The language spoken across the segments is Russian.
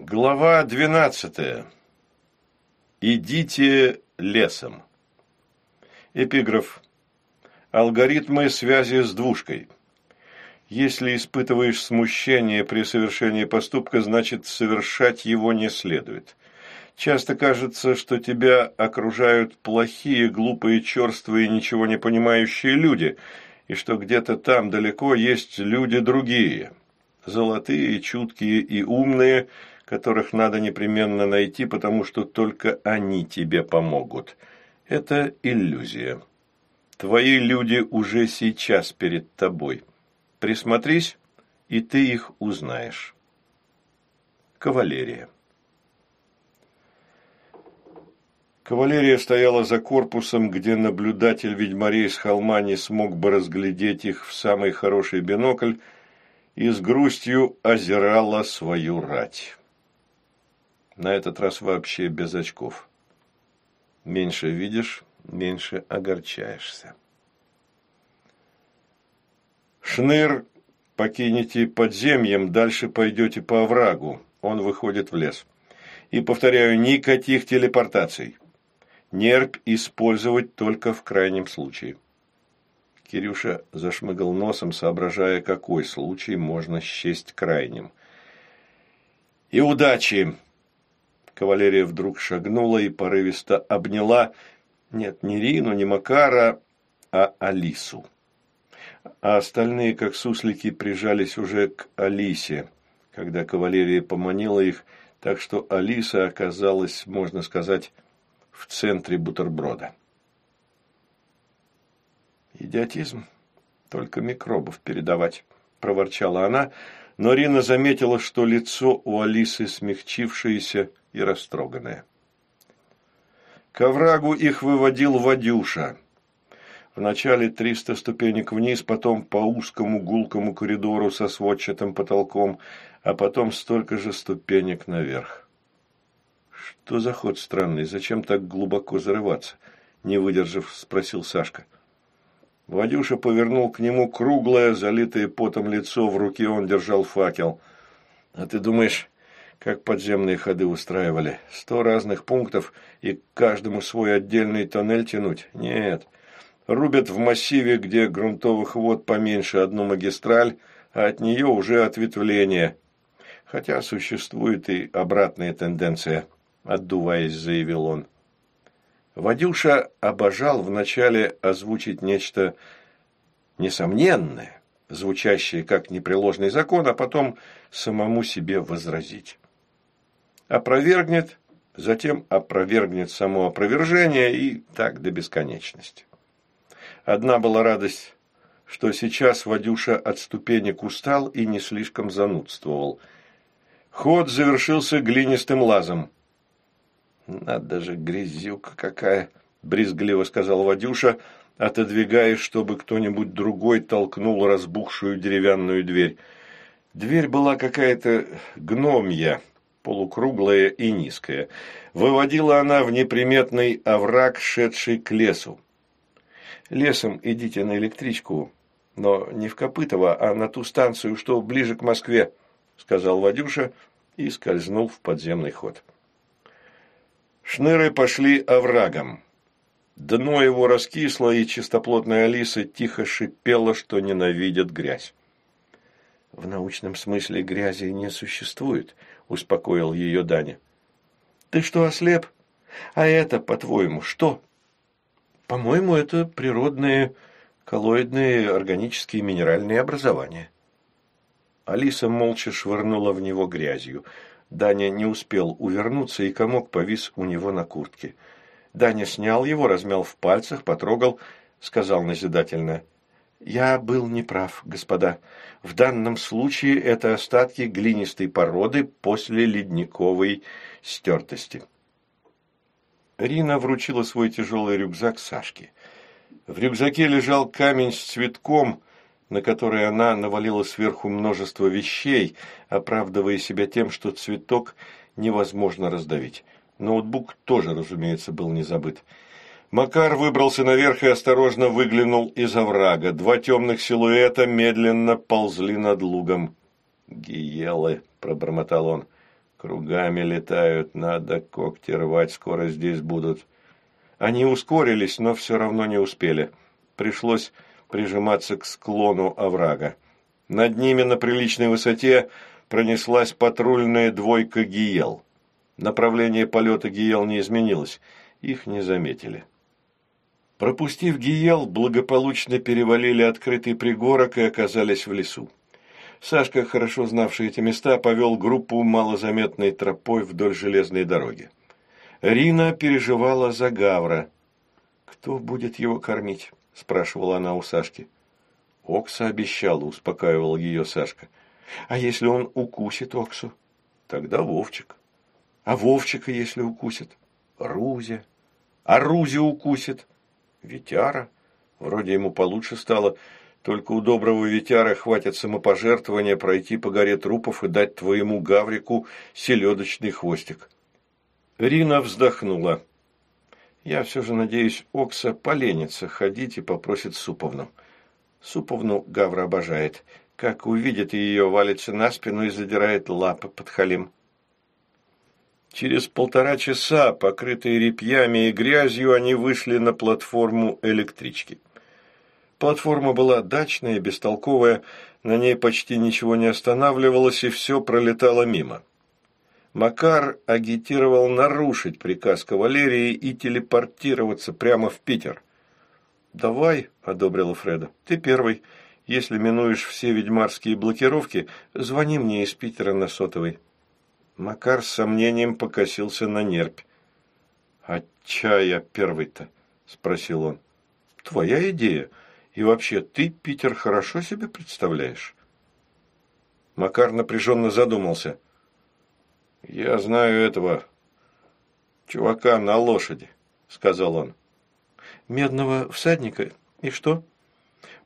Глава двенадцатая. Идите лесом. Эпиграф. Алгоритмы связи с двушкой. Если испытываешь смущение при совершении поступка, значит, совершать его не следует. Часто кажется, что тебя окружают плохие, глупые, черствые, ничего не понимающие люди, и что где-то там далеко есть люди другие, золотые, чуткие и умные, которых надо непременно найти, потому что только они тебе помогут. Это иллюзия. Твои люди уже сейчас перед тобой. Присмотрись, и ты их узнаешь. Кавалерия. Кавалерия стояла за корпусом, где наблюдатель ведьмарей с холма не смог бы разглядеть их в самый хороший бинокль, и с грустью озирала свою рать. На этот раз вообще без очков. Меньше видишь, меньше огорчаешься. Шныр покинете подземьем, дальше пойдете по оврагу. Он выходит в лес. И, повторяю, никаких телепортаций. Нерп использовать только в крайнем случае. Кирюша зашмыгал носом, соображая, какой случай можно счесть крайним. «И удачи!» Кавалерия вдруг шагнула и порывисто обняла, нет, не Рину, не Макара, а Алису. А остальные, как суслики, прижались уже к Алисе, когда кавалерия поманила их, так что Алиса оказалась, можно сказать, в центре бутерброда. «Идиотизм. Только микробов передавать», – проворчала она, но Рина заметила, что лицо у Алисы смягчившееся и растроганное. К оврагу их выводил Вадюша. Вначале триста ступенек вниз, потом по узкому гулкому коридору со сводчатым потолком, а потом столько же ступенек наверх. «Что за ход странный? Зачем так глубоко зарываться?» Не выдержав, спросил Сашка. Вадюша повернул к нему круглое, залитое потом лицо, в руке он держал факел. «А ты думаешь, как подземные ходы устраивали? Сто разных пунктов и каждому свой отдельный тоннель тянуть? Нет. Рубят в массиве, где грунтовых вод поменьше одну магистраль, а от нее уже ответвление. Хотя существует и обратная тенденция» отдуваясь, заявил он. Вадюша обожал вначале озвучить нечто несомненное, звучащее как непреложный закон, а потом самому себе возразить. Опровергнет, затем опровергнет само опровержение и так до бесконечности. Одна была радость, что сейчас Вадюша от ступенек устал и не слишком занудствовал. Ход завершился глинистым лазом – «Надо же, грязюка какая!» – брезгливо сказал Вадюша, отодвигаясь, чтобы кто-нибудь другой толкнул разбухшую деревянную дверь. Дверь была какая-то гномья, полукруглая и низкая. Выводила она в неприметный овраг, шедший к лесу. «Лесом идите на электричку, но не в Копытово, а на ту станцию, что ближе к Москве», – сказал Вадюша и скользнул в подземный ход. Шныры пошли оврагом. Дно его раскисло, и чистоплотная Алиса тихо шипела, что ненавидит грязь. «В научном смысле грязи не существует», – успокоил ее Даня. «Ты что, ослеп? А это, по-твоему, что?» «По-моему, это природные коллоидные органические минеральные образования». Алиса молча швырнула в него грязью – Даня не успел увернуться, и комок повис у него на куртке. Даня снял его, размял в пальцах, потрогал, сказал назидательно. «Я был неправ, господа. В данном случае это остатки глинистой породы после ледниковой стертости». Рина вручила свой тяжелый рюкзак Сашке. В рюкзаке лежал камень с цветком, на который она навалила сверху множество вещей, оправдывая себя тем, что цветок невозможно раздавить. Ноутбук тоже, разумеется, был не забыт. Макар выбрался наверх и осторожно выглянул из оврага. Два темных силуэта медленно ползли над лугом. «Гиелы», — пробормотал он. Кругами летают, надо когти рвать, скоро здесь будут. Они ускорились, но все равно не успели. Пришлось прижиматься к склону оврага. Над ними на приличной высоте пронеслась патрульная двойка «Гиел». Направление полета «Гиел» не изменилось, их не заметили. Пропустив Гиел, благополучно перевалили открытый пригорок и оказались в лесу. Сашка, хорошо знавший эти места, повел группу малозаметной тропой вдоль железной дороги. Рина переживала за Гавра. «Кто будет его кормить?» – спрашивала она у Сашки. Окса обещала, успокаивал ее Сашка. «А если он укусит Оксу?» «Тогда Вовчик». «А Вовчика, если укусит?» «Рузя». «А Рузя укусит?» «Витяра». Вроде ему получше стало. Только у доброго Витяра хватит самопожертвования пройти по горе трупов и дать твоему Гаврику селедочный хвостик. Рина вздохнула. Я все же надеюсь, Окса поленится ходить и попросит Суповну. Суповну Гавра обожает. Как увидит ее, валится на спину и задирает лапы под халим. Через полтора часа, покрытые репьями и грязью, они вышли на платформу электрички. Платформа была дачная, бестолковая, на ней почти ничего не останавливалось, и все пролетало мимо. Макар агитировал нарушить приказ кавалерии и телепортироваться прямо в Питер. «Давай», — одобрила Фреда, — «ты первый. Если минуешь все ведьмарские блокировки, звони мне из Питера на сотовый». Макар с сомнением покосился на нерпь. «А чая первый-то?» — спросил он. «Твоя идея. И вообще, ты Питер хорошо себе представляешь?» Макар напряженно задумался. «Я знаю этого чувака на лошади», — сказал он. «Медного всадника? И что?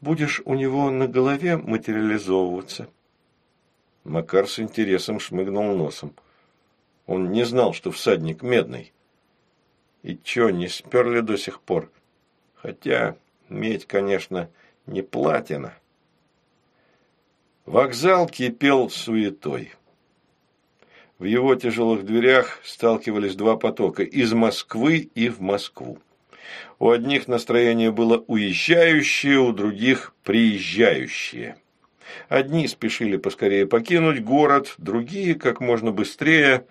Будешь у него на голове материализовываться?» Макар с интересом шмыгнул носом. Он не знал, что всадник медный. И чё, не сперли до сих пор? Хотя медь, конечно, не платина. Вокзал кипел суетой. В его тяжелых дверях сталкивались два потока – из Москвы и в Москву. У одних настроение было уезжающее, у других – приезжающее. Одни спешили поскорее покинуть город, другие – как можно быстрее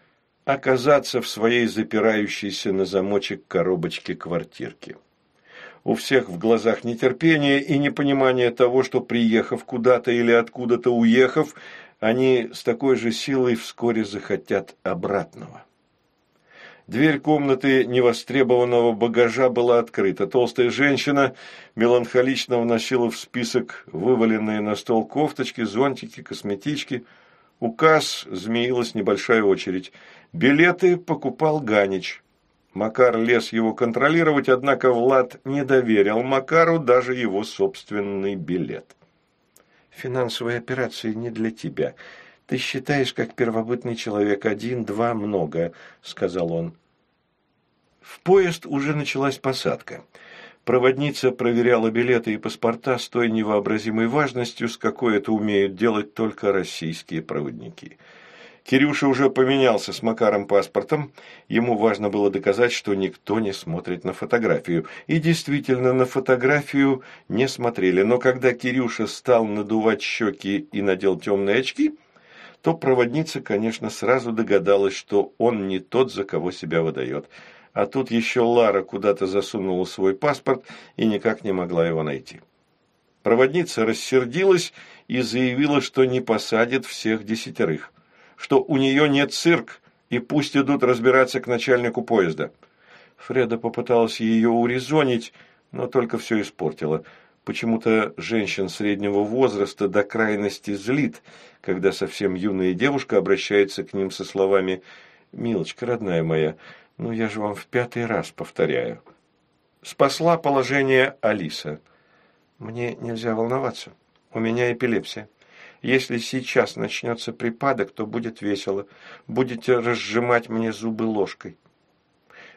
оказаться в своей запирающейся на замочек коробочке квартирки. У всех в глазах нетерпение и непонимание того, что, приехав куда-то или откуда-то уехав, они с такой же силой вскоре захотят обратного. Дверь комнаты невостребованного багажа была открыта. Толстая женщина меланхолично вносила в список вываленные на стол кофточки, зонтики, косметички. У касс змеилась небольшая очередь. Билеты покупал Ганич. Макар лез его контролировать, однако Влад не доверил Макару даже его собственный билет финансовые операции не для тебя. Ты считаешь, как первобытный человек, один, два, много», — сказал он. В поезд уже началась посадка. Проводница проверяла билеты и паспорта с той невообразимой важностью, с какой это умеют делать только российские проводники – Кирюша уже поменялся с Макаром паспортом. Ему важно было доказать, что никто не смотрит на фотографию. И действительно, на фотографию не смотрели. Но когда Кирюша стал надувать щеки и надел темные очки, то проводница, конечно, сразу догадалась, что он не тот, за кого себя выдает. А тут еще Лара куда-то засунула свой паспорт и никак не могла его найти. Проводница рассердилась и заявила, что не посадит всех десятерых что у нее нет цирк, и пусть идут разбираться к начальнику поезда. Фреда попыталась ее урезонить, но только все испортила. Почему-то женщин среднего возраста до крайности злит, когда совсем юная девушка обращается к ним со словами «Милочка, родная моя, ну я же вам в пятый раз повторяю». Спасла положение Алиса. «Мне нельзя волноваться. У меня эпилепсия. Если сейчас начнется припадок, то будет весело. Будете разжимать мне зубы ложкой».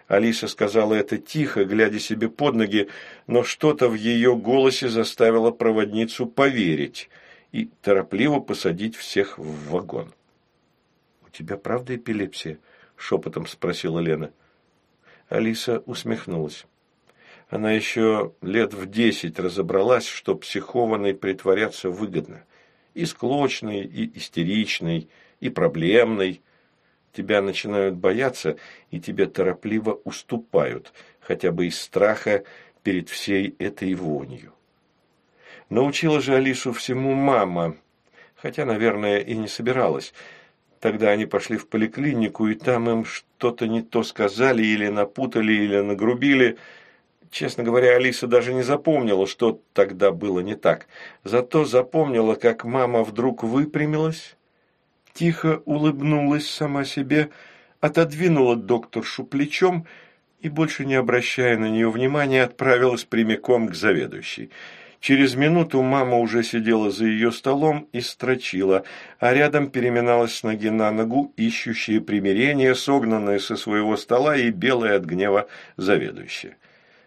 Алиса сказала это тихо, глядя себе под ноги, но что-то в ее голосе заставило проводницу поверить и торопливо посадить всех в вагон. «У тебя правда эпилепсия?» – шепотом спросила Лена. Алиса усмехнулась. Она еще лет в десять разобралась, что психованной притворяться выгодно. И склочной, и истеричной, и проблемной. Тебя начинают бояться, и тебе торопливо уступают, хотя бы из страха перед всей этой вонью. Научила же Алису всему мама, хотя, наверное, и не собиралась – Тогда они пошли в поликлинику, и там им что-то не то сказали, или напутали, или нагрубили. Честно говоря, Алиса даже не запомнила, что тогда было не так. Зато запомнила, как мама вдруг выпрямилась, тихо улыбнулась сама себе, отодвинула докторшу плечом и, больше не обращая на нее внимания, отправилась прямиком к заведующей – Через минуту мама уже сидела за ее столом и строчила, а рядом переминалась с ноги на ногу, ищущие примирение, согнанная со своего стола и белая от гнева заведующая.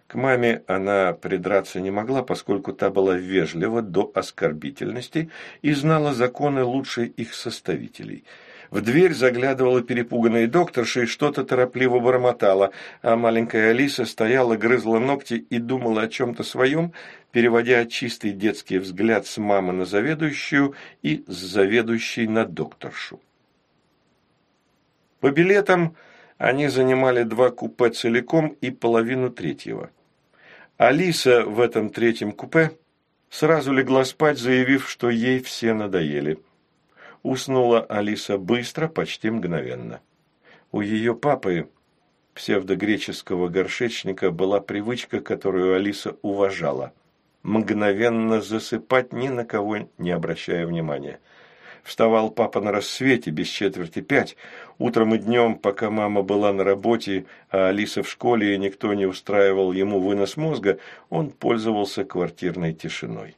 К маме она придраться не могла, поскольку та была вежлива до оскорбительности и знала законы лучше их составителей – в дверь заглядывала перепуганная докторша и что-то торопливо бормотала, а маленькая Алиса стояла, грызла ногти и думала о чем-то своем, переводя чистый детский взгляд с мамы на заведующую и с заведующей на докторшу. По билетам они занимали два купе целиком и половину третьего. Алиса в этом третьем купе сразу легла спать, заявив, что ей все надоели – Уснула Алиса быстро, почти мгновенно. У ее папы, псевдогреческого горшечника, была привычка, которую Алиса уважала – мгновенно засыпать, ни на кого не обращая внимания. Вставал папа на рассвете, без четверти пять. Утром и днем, пока мама была на работе, а Алиса в школе, и никто не устраивал ему вынос мозга, он пользовался квартирной тишиной.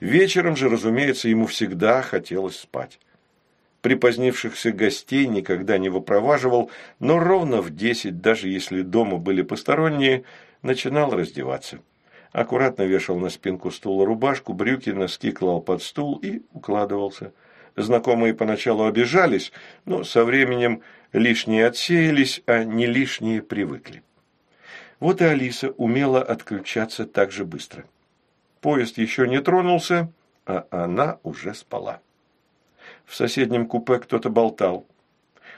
Вечером же, разумеется, ему всегда хотелось спать припозднившихся гостей никогда не выпроваживал, но ровно в десять, даже если дома были посторонние, начинал раздеваться. Аккуратно вешал на спинку стула рубашку, брюки, носки клал под стул и укладывался. Знакомые поначалу обижались, но со временем лишние отсеялись, а не лишние привыкли. Вот и Алиса умела отключаться так же быстро. Поезд еще не тронулся, а она уже спала. В соседнем купе кто-то болтал.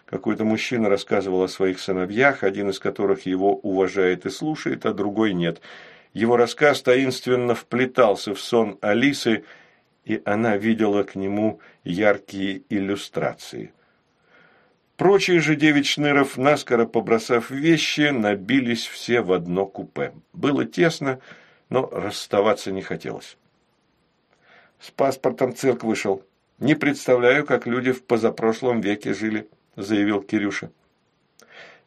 Какой-то мужчина рассказывал о своих сыновьях, один из которых его уважает и слушает, а другой нет. Его рассказ таинственно вплетался в сон Алисы, и она видела к нему яркие иллюстрации. Прочие же девять шныров, наскоро побросав вещи, набились все в одно купе. Было тесно, но расставаться не хотелось. С паспортом цирк вышел, «Не представляю, как люди в позапрошлом веке жили», – заявил Кирюша.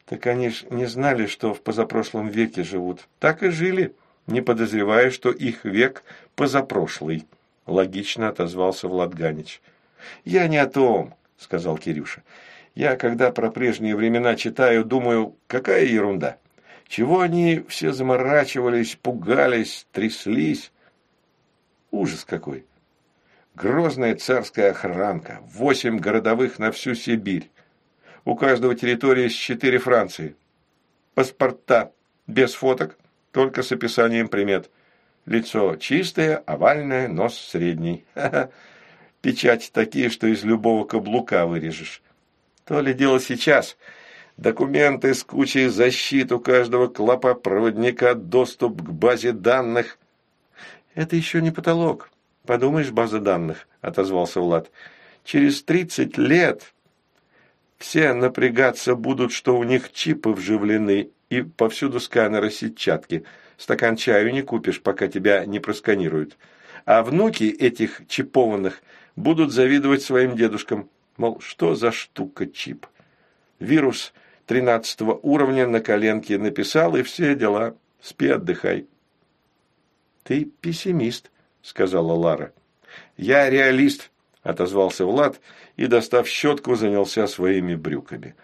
«Так они ж не знали, что в позапрошлом веке живут. Так и жили, не подозревая, что их век позапрошлый», – логично отозвался Влад Ганич. «Я не о том», – сказал Кирюша. «Я, когда про прежние времена читаю, думаю, какая ерунда. Чего они все заморачивались, пугались, тряслись? Ужас какой!» Грозная царская охранка, восемь городовых на всю Сибирь. У каждого территории с четыре Франции. Паспорта без фоток, только с описанием примет. Лицо чистое, овальное, нос средний. Ха -ха. Печати такие, что из любого каблука вырежешь. То ли дело сейчас. Документы с кучей защит у каждого клопа проводника, доступ к базе данных. Это еще не потолок. «Подумаешь, база данных», – отозвался Влад. «Через тридцать лет все напрягаться будут, что у них чипы вживлены и повсюду сканеры сетчатки. Стакан чаю не купишь, пока тебя не просканируют. А внуки этих чипованных будут завидовать своим дедушкам. Мол, что за штука чип? Вирус тринадцатого уровня на коленке написал, и все дела. Спи, отдыхай. Ты пессимист, сказала Лара. «Я реалист», – отозвался Влад и, достав щетку, занялся своими брюками.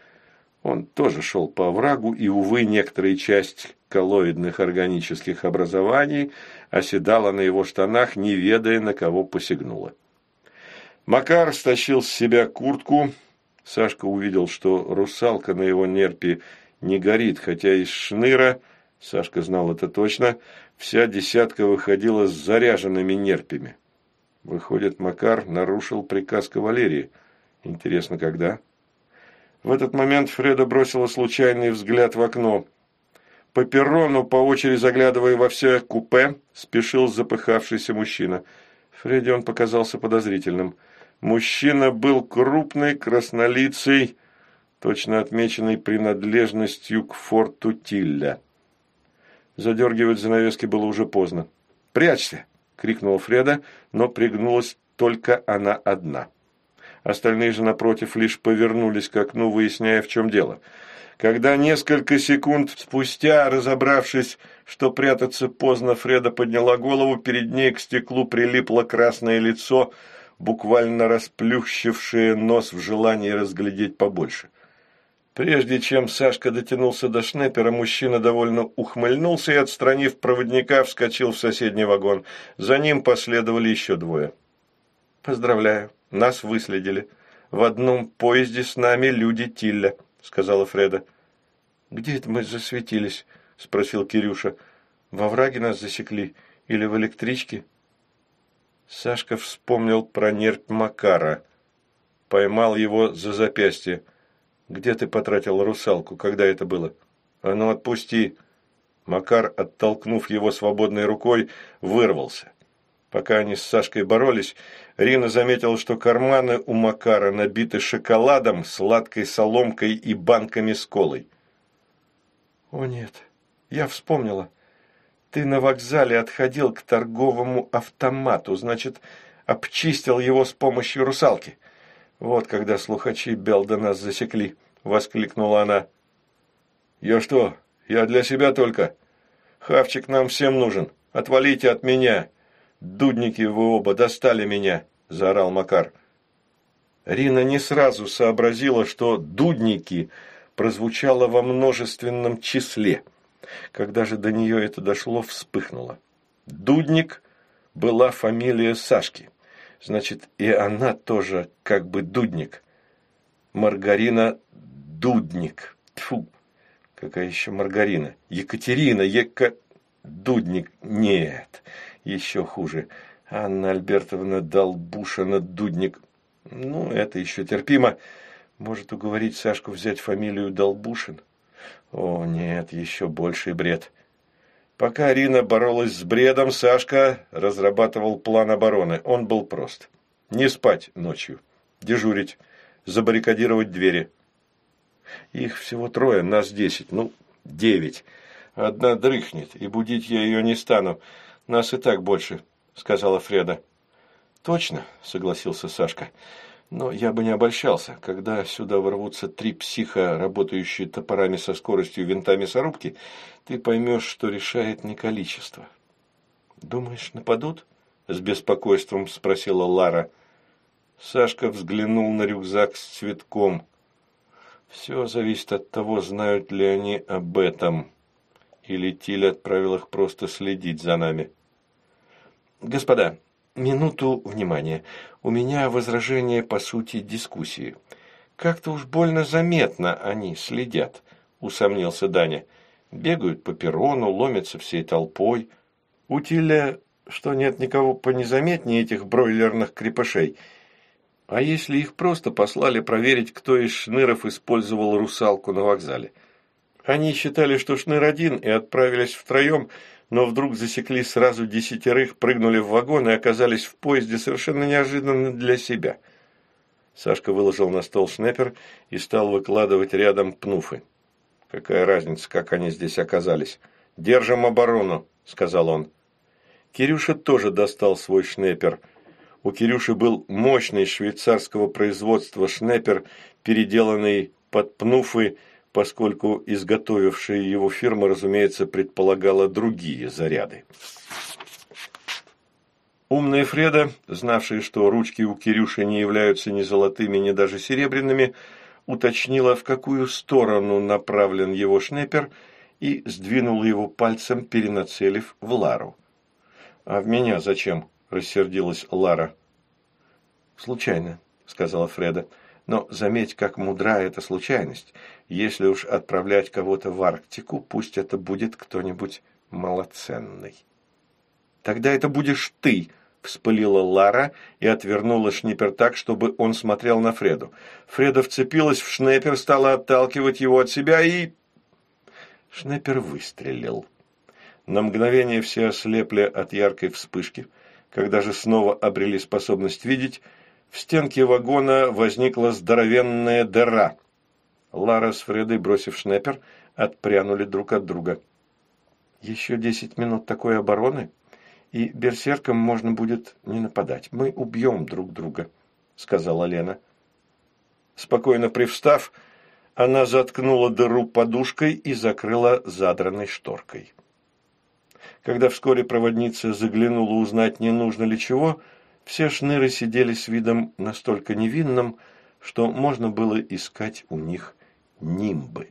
Он тоже шел по оврагу, и, увы, некоторая часть коллоидных органических образований оседала на его штанах, не ведая, на кого посягнула. Макар стащил с себя куртку, Сашка увидел, что русалка на его нерпе не горит, хотя из шныра, Сашка знал это точно, вся десятка выходила с заряженными нерпями. Выходит, Макар нарушил приказ кавалерии. Интересно, когда? В этот момент Фреда бросила случайный взгляд в окно. По перрону, по очереди заглядывая во все купе, спешил запыхавшийся мужчина. Фредди он показался подозрительным. Мужчина был крупный, краснолицый, точно отмеченный принадлежностью к форту Тилля. Задергивать занавески было уже поздно. «Прячься!» – крикнула Фреда, но пригнулась только она одна. Остальные же, напротив, лишь повернулись к окну, выясняя, в чем дело. Когда несколько секунд спустя, разобравшись, что прятаться поздно, Фреда подняла голову, перед ней к стеклу прилипло красное лицо – буквально расплющившие нос в желании разглядеть побольше. Прежде чем Сашка дотянулся до шнепера, мужчина довольно ухмыльнулся и, отстранив проводника, вскочил в соседний вагон. За ним последовали еще двое. «Поздравляю, нас выследили. В одном поезде с нами люди Тилля», — сказала Фреда. «Где это мы засветились?» — спросил Кирюша. «Во враге нас засекли или в электричке?» Сашка вспомнил про нерпь Макара. Поймал его за запястье. «Где ты потратил русалку? Когда это было?» «А ну, отпусти!» Макар, оттолкнув его свободной рукой, вырвался. Пока они с Сашкой боролись, Рина заметила, что карманы у Макара набиты шоколадом, сладкой соломкой и банками с колой. «О нет, я вспомнила. Ты на вокзале отходил к торговому автомату, значит, обчистил его с помощью русалки. Вот когда слухачи Белда нас засекли, — воскликнула она. Я что, я для себя только? Хавчик нам всем нужен. Отвалите от меня. Дудники вы оба достали меня, — заорал Макар. Рина не сразу сообразила, что «дудники» прозвучало во множественном числе — когда же до нее это дошло, вспыхнуло. Дудник была фамилия Сашки. Значит, и она тоже как бы Дудник. Маргарина Дудник. Тьфу, какая еще Маргарина? Екатерина, Ека... Дудник. Нет, еще хуже. Анна Альбертовна Долбушина Дудник. Ну, это еще терпимо. Может уговорить Сашку взять фамилию Долбушин? О, нет, еще больший бред. Пока Арина боролась с бредом, Сашка разрабатывал план обороны. Он был прост. Не спать ночью, дежурить, забаррикадировать двери. Их всего трое, нас десять, ну, девять. Одна дрыхнет, и будить я ее не стану. Нас и так больше, сказала Фреда. Точно, согласился Сашка. Но я бы не обольщался. Когда сюда ворвутся три психа, работающие топорами со скоростью винта мясорубки, ты поймешь, что решает не количество. «Думаешь, нападут?» – с беспокойством спросила Лара. Сашка взглянул на рюкзак с цветком. «Все зависит от того, знают ли они об этом. Или Тиль отправил их просто следить за нами». «Господа, минуту внимания. У меня возражение по сути дискуссии. Как-то уж больно заметно они следят, усомнился Даня. Бегают по перрону, ломятся всей толпой. У Тиля что нет никого понезаметнее этих бройлерных крепышей. А если их просто послали проверить, кто из шныров использовал русалку на вокзале? Они считали, что шныр один, и отправились втроем – но вдруг засекли сразу десятерых, прыгнули в вагон и оказались в поезде совершенно неожиданно для себя. Сашка выложил на стол шнепер и стал выкладывать рядом пнуфы. «Какая разница, как они здесь оказались? Держим оборону», — сказал он. Кирюша тоже достал свой шнепер. У Кирюши был мощный швейцарского производства шнепер, переделанный под пнуфы, поскольку изготовившая его фирма, разумеется, предполагала другие заряды. Умная Фреда, знавшая, что ручки у Кирюши не являются ни золотыми, ни даже серебряными, уточнила, в какую сторону направлен его шнепер, и сдвинула его пальцем, перенацелив в Лару. «А в меня зачем?» – рассердилась Лара. «Случайно», – сказала Фреда. Но заметь, как мудра эта случайность. Если уж отправлять кого-то в Арктику, пусть это будет кто-нибудь малоценный. «Тогда это будешь ты», – вспылила Лара и отвернула шнипер так, чтобы он смотрел на Фреду. Фреда вцепилась в шнепер, стала отталкивать его от себя и... Шнепер выстрелил. На мгновение все ослепли от яркой вспышки. Когда же снова обрели способность видеть, в стенке вагона возникла здоровенная дыра. Лара с Фредой, бросив шнепер, отпрянули друг от друга. «Еще десять минут такой обороны, и берсеркам можно будет не нападать. Мы убьем друг друга», — сказала Лена. Спокойно привстав, она заткнула дыру подушкой и закрыла задранной шторкой. Когда вскоре проводница заглянула узнать, не нужно ли чего, — все шныры сидели с видом настолько невинным, что можно было искать у них нимбы.